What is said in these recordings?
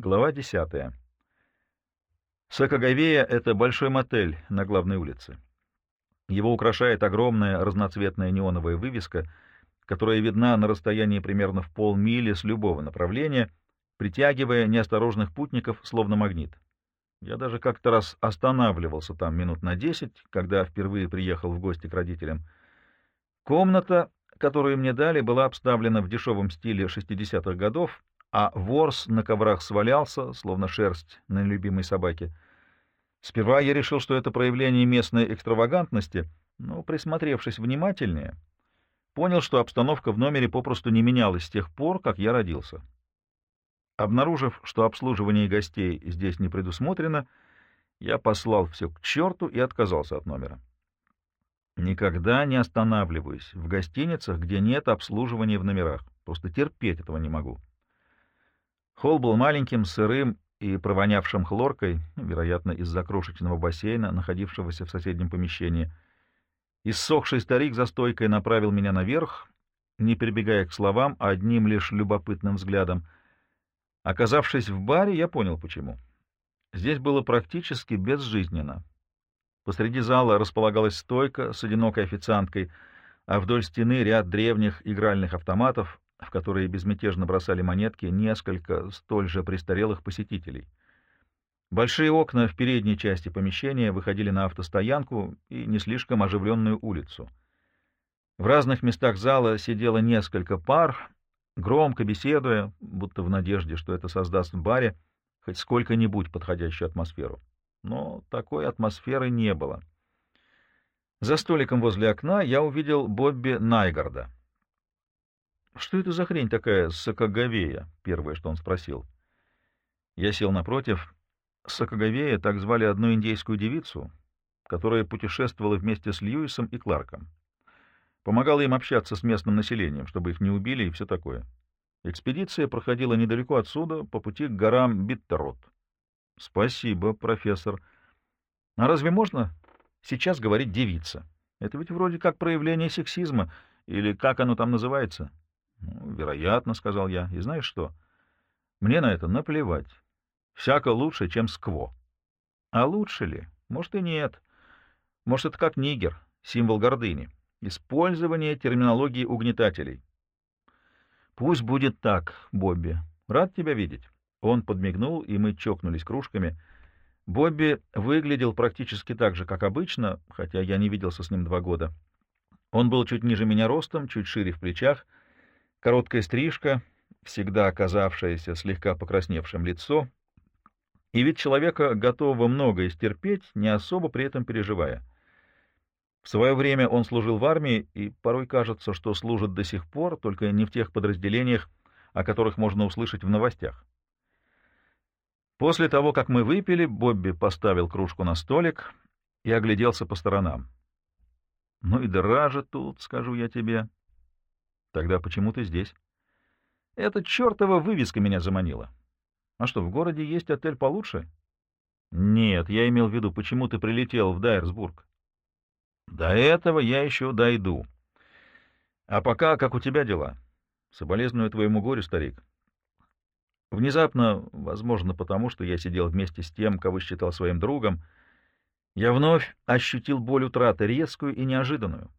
Глава 10. Сакагавея — это большой мотель на главной улице. Его украшает огромная разноцветная неоновая вывеска, которая видна на расстоянии примерно в полмили с любого направления, притягивая неосторожных путников словно магнит. Я даже как-то раз останавливался там минут на десять, когда впервые приехал в гости к родителям. Комната, которую мне дали, была обставлена в дешевом стиле 60-х годов, а ворс на коврах свалялся, словно шерсть на любимой собаке. Сперва я решил, что это проявление местной экстравагантности, но, присмотревшись внимательнее, понял, что обстановка в номере попросту не менялась с тех пор, как я родился. Обнаружив, что обслуживание гостей здесь не предусмотрено, я послал все к черту и отказался от номера. Никогда не останавливаюсь в гостиницах, где нет обслуживания в номерах. Просто терпеть этого не могу. Холл был маленьким, сырым и провонявшим хлоркой, вероятно, из-за крошечного бассейна, находившегося в соседнем помещении. Иссохший старик за стойкой направил меня наверх, не перебегая к словам, а одним лишь любопытным взглядом. Оказавшись в баре, я понял, почему. Здесь было практически безжизненно. Посреди зала располагалась стойка с одинокой официанткой, а вдоль стены ряд древних игральных автоматов, в которые безмятежно бросали монетки несколько столь же престарелых посетителей. Большие окна в передней части помещения выходили на автостоянку и не слишком оживленную улицу. В разных местах зала сидело несколько пар, громко беседуя, будто в надежде, что это создаст в баре хоть сколько-нибудь подходящую атмосферу. Но такой атмосферы не было. За столиком возле окна я увидел Бобби Найгарда — «Что это за хрень такая сокоговея?» — первое, что он спросил. Я сел напротив. Сокоговея так звали одну индейскую девицу, которая путешествовала вместе с Льюисом и Кларком. Помогала им общаться с местным населением, чтобы их не убили и все такое. Экспедиция проходила недалеко отсюда, по пути к горам Биттерот. — Спасибо, профессор. — А разве можно сейчас говорить «девица»? Это ведь вроде как проявление сексизма, или как оно там называется? — вероятно, — сказал я. — И знаешь что? Мне на это наплевать. Всяко лучше, чем скво. А лучше ли? Может и нет. Может, это как нигер, символ гордыни. Использование терминологии угнетателей. Пусть будет так, Бобби. Рад тебя видеть. Он подмигнул, и мы чокнулись кружками. Бобби выглядел практически так же, как обычно, хотя я не виделся с ним два года. Он был чуть ниже меня ростом, чуть шире в плечах — Короткая стрижка, всегда оказавшаяся слегка покрасневшим лицо, и вид человека, готового многое стерпеть, не особо при этом переживая. В свое время он служил в армии, и порой кажется, что служит до сих пор, только не в тех подразделениях, о которых можно услышать в новостях. После того, как мы выпили, Бобби поставил кружку на столик и огляделся по сторонам. — Ну и дыра же тут, скажу я тебе. Тогда почему ты здесь? Эта чертова вывеска меня заманила. А что, в городе есть отель получше? Нет, я имел в виду, почему ты прилетел в Дайерсбург. До этого я еще дойду. А пока, как у тебя дела? Соболезную твоему горю, старик. Внезапно, возможно, потому что я сидел вместе с тем, кого считал своим другом, я вновь ощутил боль утраты, резкую и неожиданную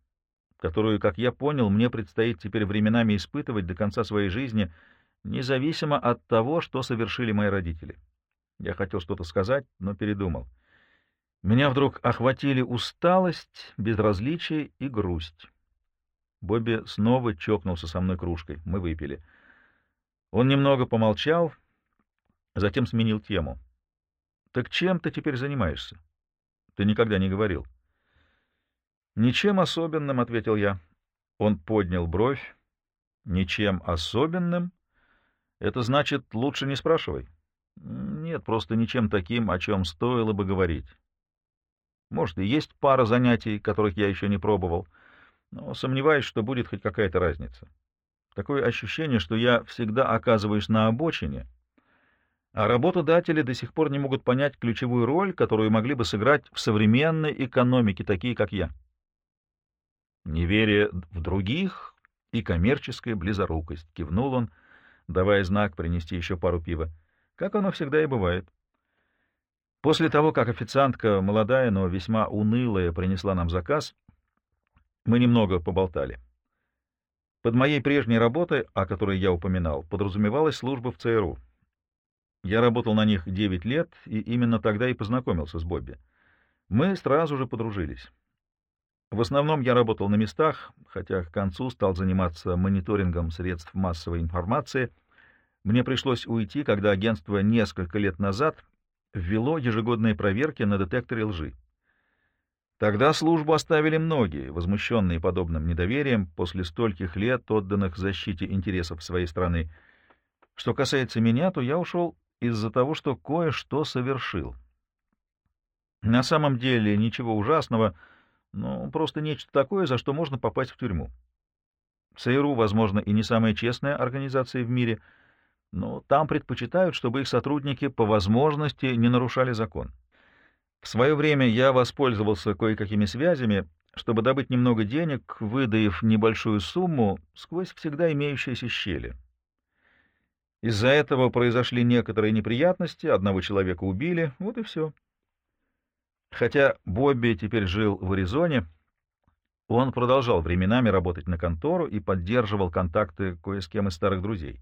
которую, как я понял, мне предстоит теперь временами испытывать до конца своей жизни, независимо от того, что совершили мои родители. Я хотел что-то сказать, но передумал. Меня вдруг охватили усталость, безразличие и грусть. Бобби снова чокнулся со мной кружкой. Мы выпили. Он немного помолчал, затем сменил тему. — Так чем ты теперь занимаешься? Ты никогда не говорил. — «Ничем особенным», — ответил я. Он поднял бровь. «Ничем особенным? Это значит, лучше не спрашивай». «Нет, просто ничем таким, о чем стоило бы говорить. Может, и есть пара занятий, которых я еще не пробовал, но сомневаюсь, что будет хоть какая-то разница. Такое ощущение, что я всегда оказываюсь на обочине, а работодатели до сих пор не могут понять ключевую роль, которую могли бы сыграть в современной экономике такие, как я» неверие в других и коммерческая близорукость. Кивнул он, давая знак принести еще пару пива. как оно всегда и бывает. После того, как официантка, молодая, но весьма унылая, принесла нам заказ, мы немного поболтали. Под моей прежней работой, о которой я упоминал, подразумевалась служба в ЦРУ. Я работал на них 9 лет, и именно тогда и познакомился с Бобби. Мы сразу же подружились. В основном я работал на местах, хотя к концу стал заниматься мониторингом средств массовой информации. Мне пришлось уйти, когда агентство несколько лет назад ввело ежегодные проверки на детекторе лжи. Тогда службу оставили многие, возмущенные подобным недоверием после стольких лет, отданных защите интересов своей страны. Что касается меня, то я ушел из-за того, что кое-что совершил. На самом деле ничего ужасного, но просто нечто такое, за что можно попасть в тюрьму. ЦРУ, возможно, и не самая честная организация в мире, но там предпочитают, чтобы их сотрудники по возможности не нарушали закон. В свое время я воспользовался кое-какими связями, чтобы добыть немного денег, выдаив небольшую сумму сквозь всегда имеющиеся щели. Из-за этого произошли некоторые неприятности, одного человека убили, вот и все. Хотя Бобби теперь жил в Аризоне, он продолжал временами работать на контору и поддерживал контакты кое с кем из старых друзей.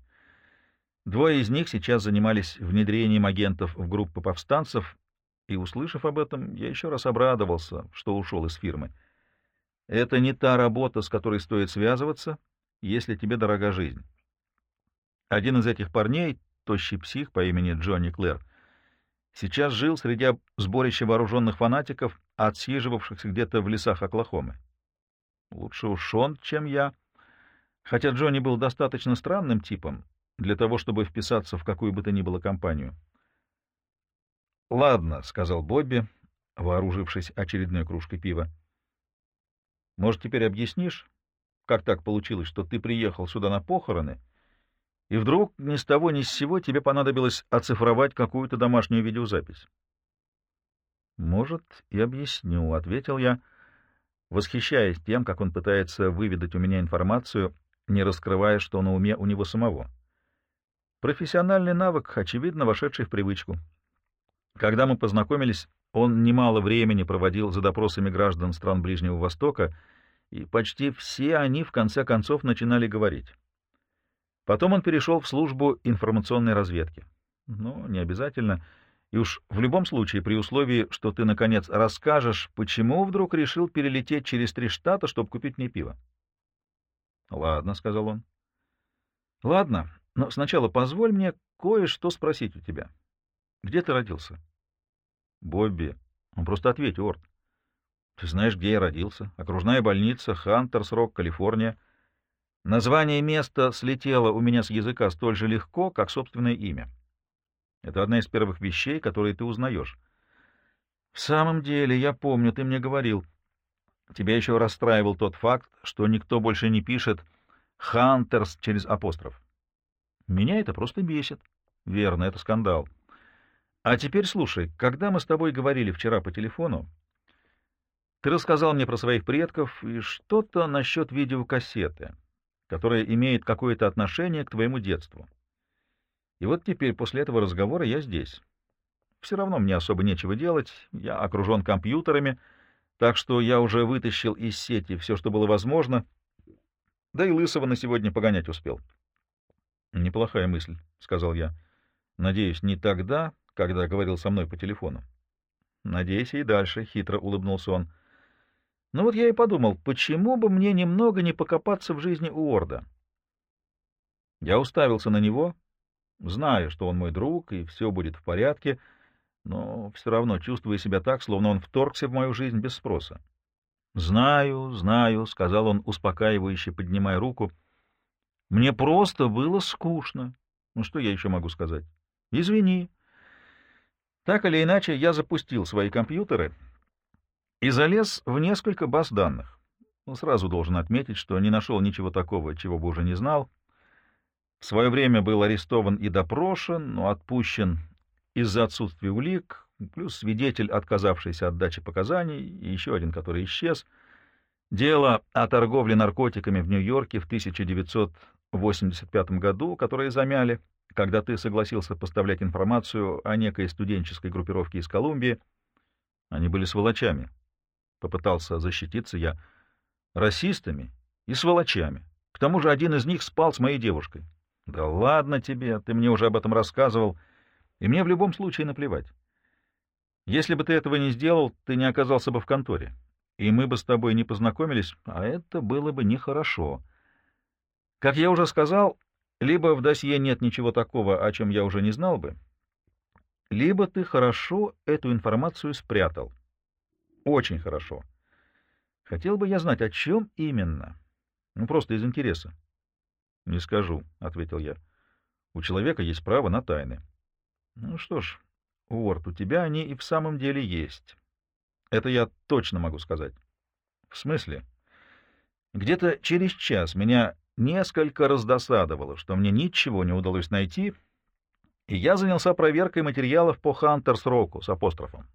Двое из них сейчас занимались внедрением агентов в группы повстанцев, и, услышав об этом, я еще раз обрадовался, что ушел из фирмы. Это не та работа, с которой стоит связываться, если тебе дорога жизнь. Один из этих парней, тощий псих по имени Джонни Клэр, сейчас жил среди сборища вооруженных фанатиков, отсиживавшихся где-то в лесах Оклахомы. Лучше уж он, чем я. Хотя Джонни был достаточно странным типом для того, чтобы вписаться в какую бы то ни было компанию. — Ладно, — сказал Бобби, вооружившись очередной кружкой пива. — Может, теперь объяснишь, как так получилось, что ты приехал сюда на похороны, и вдруг ни с того ни с сего тебе понадобилось оцифровать какую-то домашнюю видеозапись? — Может, и объясню, — ответил я, восхищаясь тем, как он пытается выведать у меня информацию, не раскрывая, что на уме у него самого. Профессиональный навык, очевидно, вошедший в привычку. Когда мы познакомились, он немало времени проводил за допросами граждан стран Ближнего Востока, и почти все они в конце концов начинали говорить. Потом он перешел в службу информационной разведки. Ну, не обязательно. И уж в любом случае, при условии, что ты, наконец, расскажешь, почему вдруг решил перелететь через три штата, чтобы купить мне пиво. — Ладно, — сказал он. — Ладно, но сначала позволь мне кое-что спросить у тебя. Где ты родился? Бобби. Он просто ответь, Орд. Ты знаешь, где я родился? Окружная больница, Хантерс-Рок, Калифорния. Название места слетело у меня с языка столь же легко, как собственное имя. Это одна из первых вещей, которые ты узнаешь. В самом деле, я помню, ты мне говорил. Тебя еще расстраивал тот факт, что никто больше не пишет «Хантерс» через апостроф. Меня это просто бесит. Верно, это скандал. А теперь слушай, когда мы с тобой говорили вчера по телефону, ты рассказал мне про своих предков и что-то насчет видеокассеты, которая имеет какое-то отношение к твоему детству. И вот теперь, после этого разговора, я здесь. Все равно мне особо нечего делать, я окружен компьютерами, так что я уже вытащил из сети все, что было возможно, да и Лысого на сегодня погонять успел. — Неплохая мысль, — сказал я. — Надеюсь, не тогда, когда говорил со мной по телефону. Надейся и дальше, — хитро улыбнулся он. Ну вот я и подумал, почему бы мне немного не покопаться в жизни Уорда? Я уставился на него, зная, что он мой друг, и все будет в порядке, но все равно чувствую себя так, словно он вторгся в мою жизнь без спроса. «Знаю, знаю», — сказал он, успокаивающе поднимая руку. «Мне просто было скучно. Ну что я еще могу сказать? Извини». Так или иначе, я запустил свои компьютеры и залез в несколько баз данных. Ну, сразу должен отметить, что не нашел ничего такого, чего бы уже не знал. В свое время был арестован и допрошен, но отпущен из-за отсутствия улик, плюс свидетель, отказавшийся от дачи показаний, и еще один, который исчез. Дело о торговле наркотиками в Нью-Йорке в 1985 году, которое замяли, когда ты согласился поставлять информацию о некой студенческой группировке из Колумбии. Они были сволочами. Попытался защититься я. Расистами и сволочами. К тому же один из них спал с моей девушкой. Да ладно тебе, ты мне уже об этом рассказывал, и мне в любом случае наплевать. Если бы ты этого не сделал, ты не оказался бы в конторе, и мы бы с тобой не познакомились, а это было бы нехорошо. Как я уже сказал, либо в досье нет ничего такого, о чем я уже не знал бы, либо ты хорошо эту информацию спрятал. Очень хорошо. Хотел бы я знать, о чем именно. Ну, просто из интереса. — Не скажу, — ответил я. — У человека есть право на тайны. — Ну что ж, Уорд, у тебя они и в самом деле есть. Это я точно могу сказать. — В смысле? Где-то через час меня несколько раздосадовало, что мне ничего не удалось найти, и я занялся проверкой материалов по Хантерс Року с апострофом.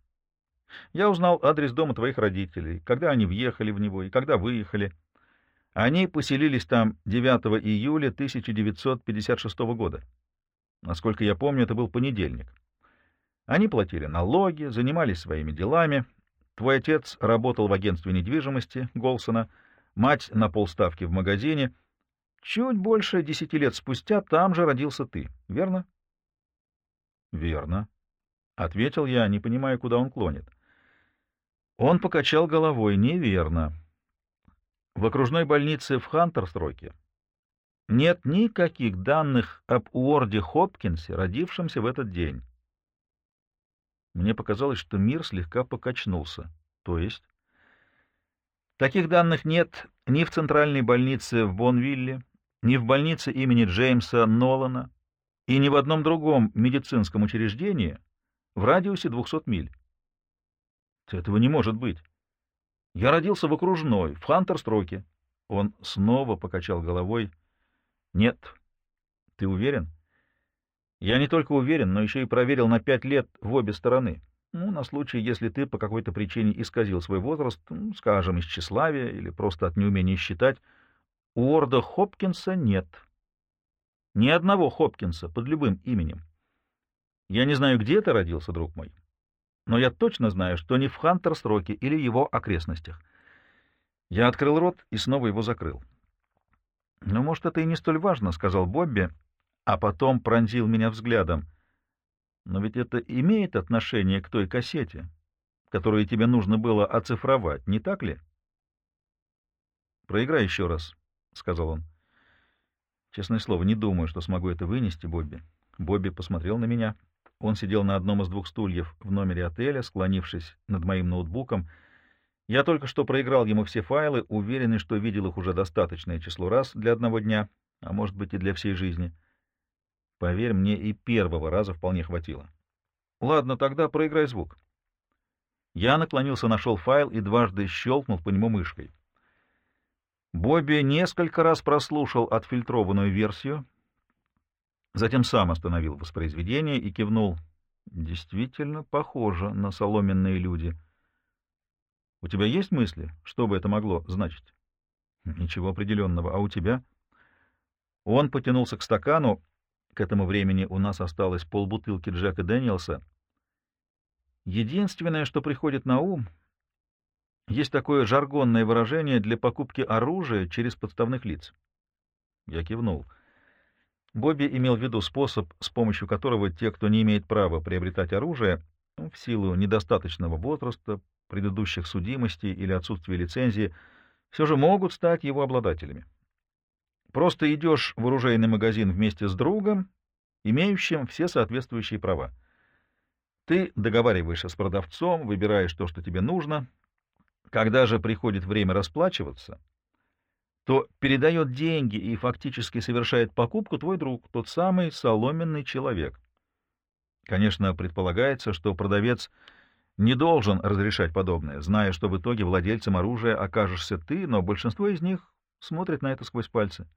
Я узнал адрес дома твоих родителей, когда они въехали в него и когда выехали. Они поселились там 9 июля 1956 года. Насколько я помню, это был понедельник. Они платили налоги, занимались своими делами. Твой отец работал в агентстве недвижимости Голсона, мать на полставки в магазине — Чуть больше десяти лет спустя там же родился ты, верно? — Верно, — ответил я, не понимая, куда он клонит. Он покачал головой. — Неверно. В окружной больнице в Хантерстроке нет никаких данных об Уорде Хопкинсе, родившемся в этот день. Мне показалось, что мир слегка покачнулся. То есть? Таких данных нет ни в центральной больнице в Бонвилле, ни в больнице имени Джеймса Нолана и ни в одном другом медицинском учреждении в радиусе 200 миль. Этого не может быть. Я родился в окружной, в Хантерстроке. Он снова покачал головой. Нет. Ты уверен? Я не только уверен, но еще и проверил на пять лет в обе стороны. Ну, на случай, если ты по какой-то причине исказил свой возраст, ну, скажем, из тщеславия или просто от неумения считать, у Орда Хопкинса нет. Ни одного Хопкинса под любым именем. Я не знаю, где ты родился, друг мой, но я точно знаю, что не в Хантерстроке или его окрестностях. Я открыл рот и снова его закрыл. «Ну, может, это и не столь важно», — сказал Бобби, а потом пронзил меня взглядом. «Но ведь это имеет отношение к той кассете, которую тебе нужно было оцифровать, не так ли?» «Проиграй еще раз», — сказал он. Честное слово, не думаю, что смогу это вынести, Бобби. Бобби посмотрел на меня. Он сидел на одном из двух стульев в номере отеля, склонившись над моим ноутбуком. Я только что проиграл ему все файлы, уверенный, что видел их уже достаточное число раз для одного дня, а может быть и для всей жизни. Поверь, мне и первого раза вполне хватило. Ладно, тогда проиграй звук. Я наклонился, нашел файл и дважды щелкнул по нему мышкой. Бобби несколько раз прослушал отфильтрованную версию, затем сам остановил воспроизведение и кивнул. Действительно похоже на соломенные люди. У тебя есть мысли, что бы это могло значить? Ничего определенного. А у тебя? Он потянулся к стакану. К этому времени у нас осталось полбутылки Джека Дэниелса. Единственное, что приходит на ум, есть такое жаргонное выражение для покупки оружия через подставных лиц. Я кивнул. Бобби имел в виду способ, с помощью которого те, кто не имеет права приобретать оружие, ну, в силу недостаточного возраста, предыдущих судимостей или отсутствия лицензии, все же могут стать его обладателями. Просто идешь в оружейный магазин вместе с другом, имеющим все соответствующие права. Ты договариваешься с продавцом, выбираешь то, что тебе нужно, когда же приходит время расплачиваться, то передает деньги и фактически совершает покупку твой друг, тот самый соломенный человек. Конечно, предполагается, что продавец не должен разрешать подобное, зная, что в итоге владельцем оружия окажешься ты, но большинство из них смотрят на это сквозь пальцы.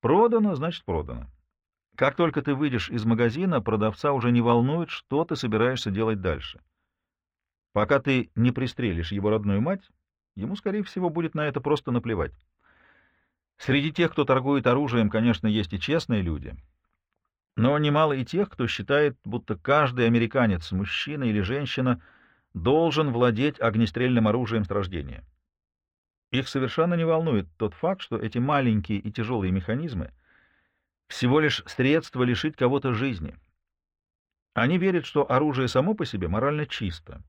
Продано, значит продано. Как только ты выйдешь из магазина, продавца уже не волнует, что ты собираешься делать дальше. Пока ты не пристрелишь его родную мать, ему, скорее всего, будет на это просто наплевать. Среди тех, кто торгует оружием, конечно, есть и честные люди. Но немало и тех, кто считает, будто каждый американец, мужчина или женщина, должен владеть огнестрельным оружием с рождения. Их совершенно не волнует тот факт, что эти маленькие и тяжелые механизмы всего лишь средство лишить кого-то жизни. Они верят, что оружие само по себе морально чисто,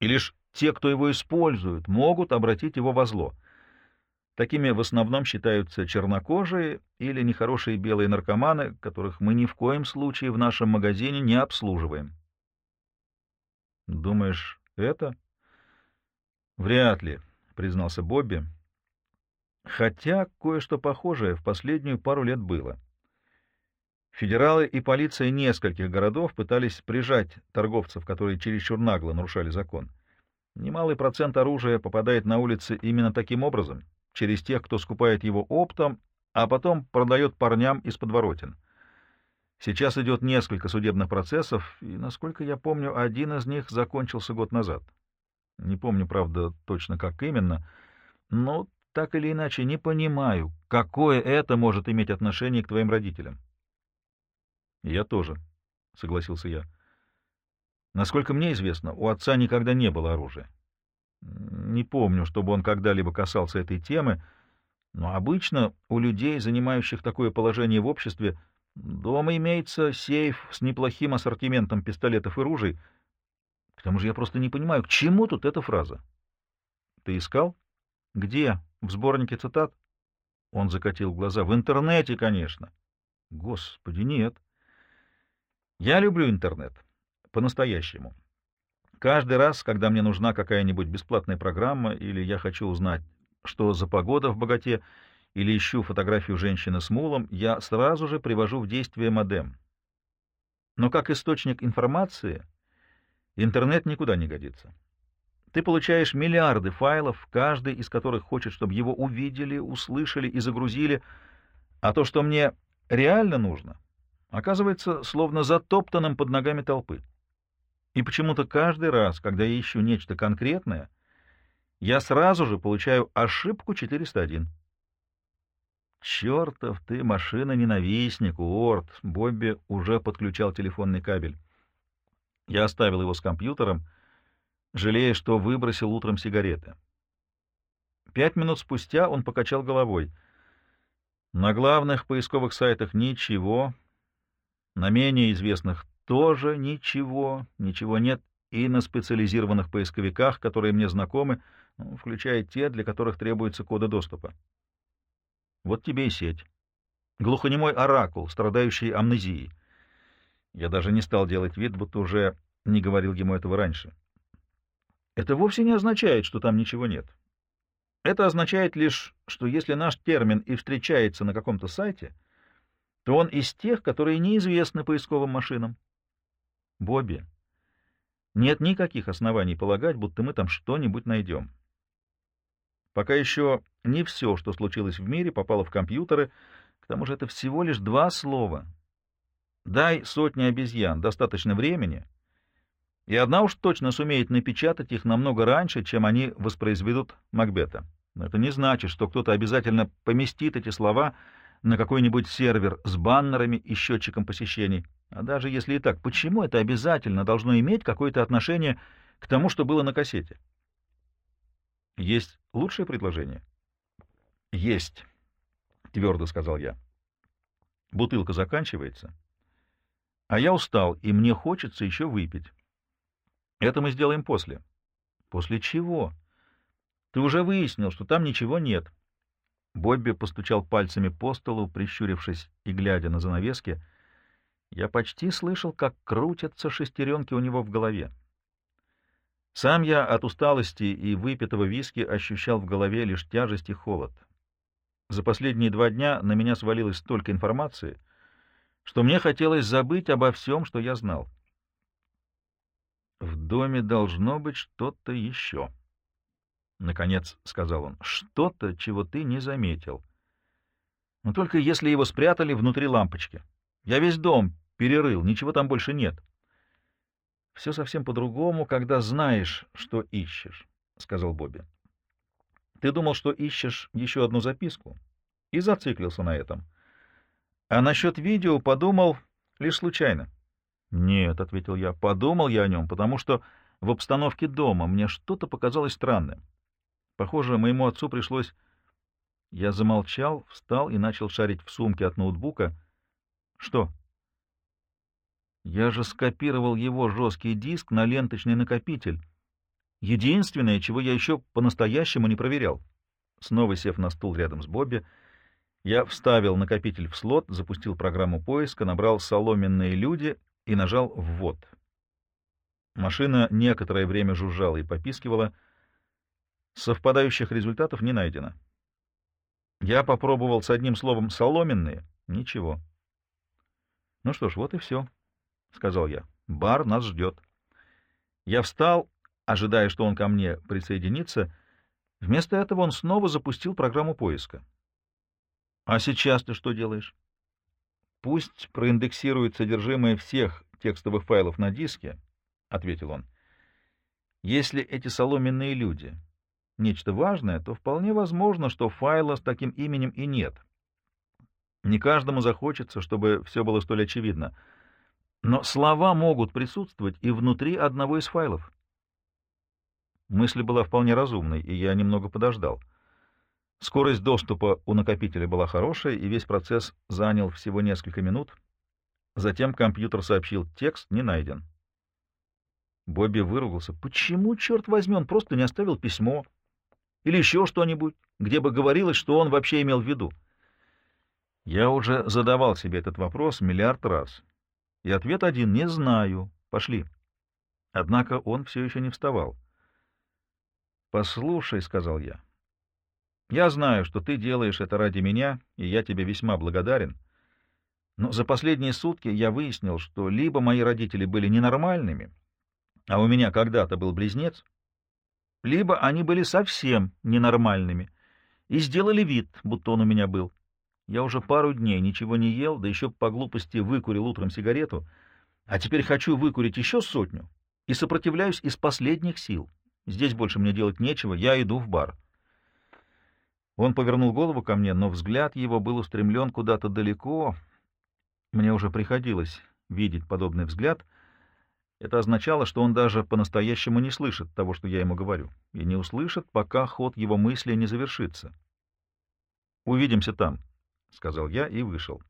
и лишь те, кто его использует, могут обратить его во зло. Такими в основном считаются чернокожие или нехорошие белые наркоманы, которых мы ни в коем случае в нашем магазине не обслуживаем. Думаешь, это? Вряд ли признался Бобби. Хотя кое-что похожее в последнюю пару лет было. Федералы и полиция нескольких городов пытались прижать торговцев, которые чересчур нагло нарушали закон. Немалый процент оружия попадает на улицы именно таким образом, через тех, кто скупает его оптом, а потом продает парням из подворотен. Сейчас идет несколько судебных процессов, и, насколько я помню, один из них закончился год назад. Не помню, правда, точно как именно, но так или иначе не понимаю, какое это может иметь отношение к твоим родителям. Я тоже, — согласился я. Насколько мне известно, у отца никогда не было оружия. Не помню, чтобы он когда-либо касался этой темы, но обычно у людей, занимающих такое положение в обществе, дома имеется сейф с неплохим ассортиментом пистолетов и ружей — к тому же я просто не понимаю, к чему тут эта фраза? Ты искал? Где? В сборнике цитат? Он закатил глаза. В интернете, конечно. Господи, нет. Я люблю интернет. По-настоящему. Каждый раз, когда мне нужна какая-нибудь бесплатная программа, или я хочу узнать, что за погода в богате, или ищу фотографию женщины с мулом, я сразу же привожу в действие модем. Но как источник информации Интернет никуда не годится. Ты получаешь миллиарды файлов, каждый из которых хочет, чтобы его увидели, услышали и загрузили, а то, что мне реально нужно, оказывается словно затоптанным под ногами толпы. И почему-то каждый раз, когда я ищу нечто конкретное, я сразу же получаю ошибку 401. «Чертов ты, машина-ненавистник, Уорд!» Бобби уже подключал телефонный кабель. Я оставил его с компьютером, жалея, что выбросил утром сигареты. Пять минут спустя он покачал головой. На главных поисковых сайтах ничего, на менее известных тоже ничего, ничего нет и на специализированных поисковиках, которые мне знакомы, ну, включая те, для которых требуется коды доступа. Вот тебе и сеть. Глухонемой оракул, страдающий амнезией. Я даже не стал делать вид, будто уже не говорил ему этого раньше. Это вовсе не означает, что там ничего нет. Это означает лишь, что если наш термин и встречается на каком-то сайте, то он из тех, которые неизвестны поисковым машинам. Бобби, нет никаких оснований полагать, будто мы там что-нибудь найдем. Пока еще не все, что случилось в мире, попало в компьютеры, к тому же это всего лишь два слова — Дай сотне обезьян достаточно времени, и одна уж точно сумеет напечатать их намного раньше, чем они воспроизведут Макбета. Но это не значит, что кто-то обязательно поместит эти слова на какой-нибудь сервер с баннерами и счетчиком посещений. А даже если и так, почему это обязательно должно иметь какое-то отношение к тому, что было на кассете? Есть лучшее предложение? Есть, твердо сказал я. Бутылка заканчивается. А я устал, и мне хочется еще выпить. Это мы сделаем после. После чего? Ты уже выяснил, что там ничего нет. Бобби постучал пальцами по столу, прищурившись и глядя на занавески. Я почти слышал, как крутятся шестеренки у него в голове. Сам я от усталости и выпитого виски ощущал в голове лишь тяжесть и холод. За последние два дня на меня свалилось столько информации, что мне хотелось забыть обо всем, что я знал. «В доме должно быть что-то еще», — наконец сказал он, — «что-то, чего ты не заметил. Но только если его спрятали внутри лампочки. Я весь дом перерыл, ничего там больше нет». «Все совсем по-другому, когда знаешь, что ищешь», — сказал Бобби. «Ты думал, что ищешь еще одну записку, и зациклился на этом». А насчет видео подумал, Лишь случайно. Нет, — ответил я, — подумал я о нем, потому что в обстановке дома мне что-то показалось странным. Похоже, моему отцу пришлось... Я замолчал, встал и начал шарить в сумке от ноутбука. Что? Я же скопировал его жесткий диск на ленточный накопитель. Единственное, чего я еще по-настоящему не проверял. Снова сев на стул рядом с Бобби, я вставил накопитель в слот, запустил программу поиска, набрал «соломенные люди» и нажал «ввод». Машина некоторое время жужжала и попискивала. Совпадающих результатов не найдено. Я попробовал с одним словом «соломенные» — ничего. «Ну что ж, вот и все», — сказал я. «Бар нас ждет». Я встал, ожидая, что он ко мне присоединится. Вместо этого он снова запустил программу поиска. «А сейчас ты что делаешь?» «Пусть проиндексирует содержимое всех текстовых файлов на диске», — ответил он. «Если эти соломенные люди нечто важное, то вполне возможно, что файла с таким именем и нет. Не каждому захочется, чтобы все было столь очевидно. Но слова могут присутствовать и внутри одного из файлов. Мысль была вполне разумной, и я немного подождал. Скорость доступа у накопителя была хорошая, и весь процесс занял всего несколько минут. Затем компьютер сообщил, текст не найден. Бобби выругался. Почему, черт возьми, он просто не оставил письмо? Или еще что-нибудь, где бы говорилось, что он вообще имел в виду? Я уже задавал себе этот вопрос миллиард раз. И ответ один — не знаю. Пошли. Однако он все еще не вставал. «Послушай», — сказал я, — «я знаю, что ты делаешь это ради меня, и я тебе весьма благодарен. Но за последние сутки я выяснил, что либо мои родители были ненормальными, а у меня когда-то был близнец, либо они были совсем ненормальными и сделали вид, будто он у меня был. Я уже пару дней ничего не ел, да еще по глупости выкурил утром сигарету, а теперь хочу выкурить еще сотню и сопротивляюсь из последних сил. Здесь больше мне делать нечего, я иду в бар. Он повернул голову ко мне, но взгляд его был устремлен куда-то далеко. Мне уже приходилось видеть подобный взгляд — это означало, что он даже по-настоящему не слышит того, что я ему говорю, и не услышит, пока ход его мысли не завершится. «Увидимся там», — сказал я и вышел.